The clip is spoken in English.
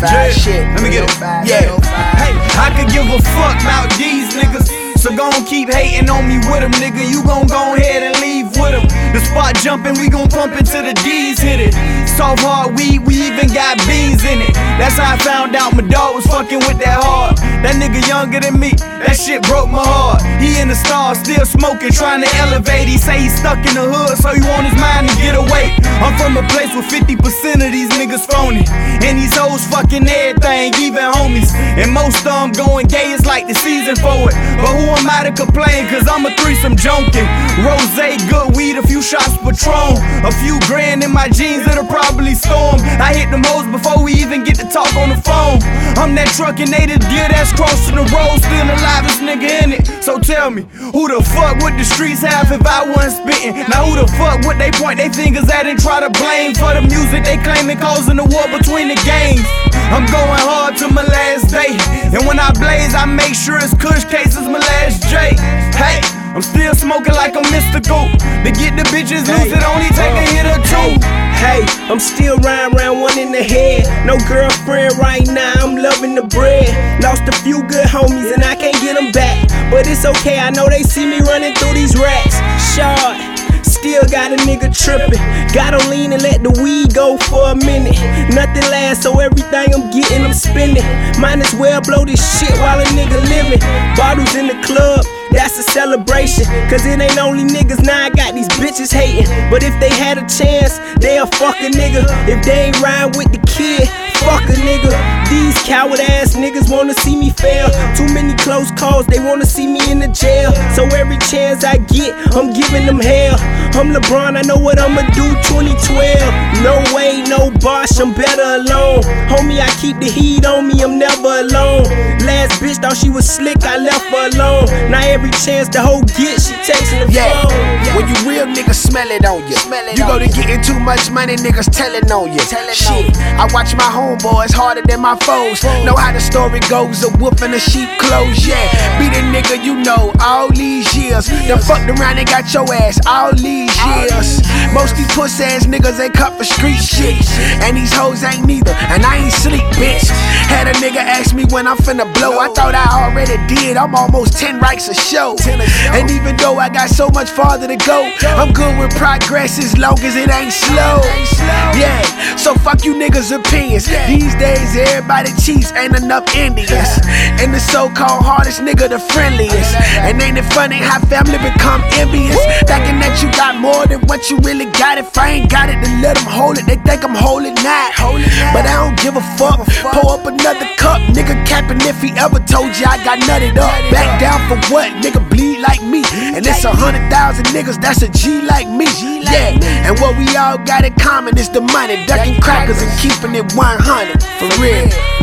Jay, let me get it. Yeah. Hey, I could give a fuck about these niggas. So gon' keep hating on me with them, nigga. You gon' go ahead and leave with them. The spot jumping, we gon' pump until the D's hit it. Soft hard weed, we even got beans in it. That's how I found out my dog was fucking with that hard. That nigga younger than me, that shit broke my heart. He in the stars, still smoking, trying to elevate. He say he stuck in the hood, so he want his mind to get away. I'm from a place where 50% of these niggas phony. And these hoes fucking everything, even homies. And most of them going gay, it's like the season for it. But who am I to complain? Cause I'm a threesome junkie. Rose, good weed, a few shots Patron. A few grand in my jeans, it'll probably storm. I hit them hoes before we even get to talk on the phone. I'm that trucking native deer that's crossing the road, still the livest nigga in it. So tell me, who the fuck would the streets have if I wasn't spittin'? Now who the fuck would they point their fingers at and try to blame for the music they claiming causing the war between the gangs? I'm going hard to my last day, and when I blaze, I make sure it's Kush cases my last J. Hey. I'm still smoking like I'm mystical. To get the bitches loose, it only take a hit or two. Hey, I'm still riding around one in the head. No girlfriend right now, I'm loving the bread. Lost a few good homies and I can't get them back. But it's okay, I know they see me running through these racks. Short. Still got a nigga trippin'. Gotta lean and let the weed go for a minute. Nothing lasts, so everything I'm getting, I'm spending. Might as well blow this shit while a nigga living. Bottles in the club, that's a celebration. Cause it ain't only niggas, now I got these bitches hating. But if they had a chance, they'll fuck a nigga. If they ain't rhyme with the kid, fuck a nigga. These coward ass niggas wanna see me fail. Too many close calls, they wanna see me in the jail. So every chance I get, I'm giving them hell. I'm LeBron, I know what I'ma do 2012. No way, no boss, I'm better alone. Homie, I keep the heat on me, I'm never alone. Last bitch thought she was slick, I left her alone. Now every chance the hoe get, she texting the Yeah, phone. when you real niggas smell it on you. Smell it You go to getting too much money, niggas telling on you. Tellin Shit, I watch my homeboys harder than my foes. Know how the story goes, a wolf in a sheep clothes. Yeah, be the nigga you know all these years. Done fucked around and got your ass all these years. Most these puss ass niggas ain't cut for street shit. And these hoes ain't neither, and I ain't sleep, bitch. Had a nigga ask me when I'm finna blow. I thought I already did. I'm almost 10 rights a show. And even though I got so much farther to go, I'm good with progress as long as it ain't slow. Yeah, so fuck you niggas' opinions. These days, everybody cheats, ain't enough Indians. And the so called hardest nigga, the friendliest. And ain't it funny how family become envious? Thinking that you got more than what you really got. If I ain't got it, then let them hold it. They think I'm holding that. But I don't give a fuck. Pour up another cup. Nigga capping if he ever told you I got nutted up. Back down for what? Nigga bleed like me. And it's a hundred thousand niggas that's a G like me. Yeah. And what we all got in common is the money. Ducking crackers and keeping it 100. For real.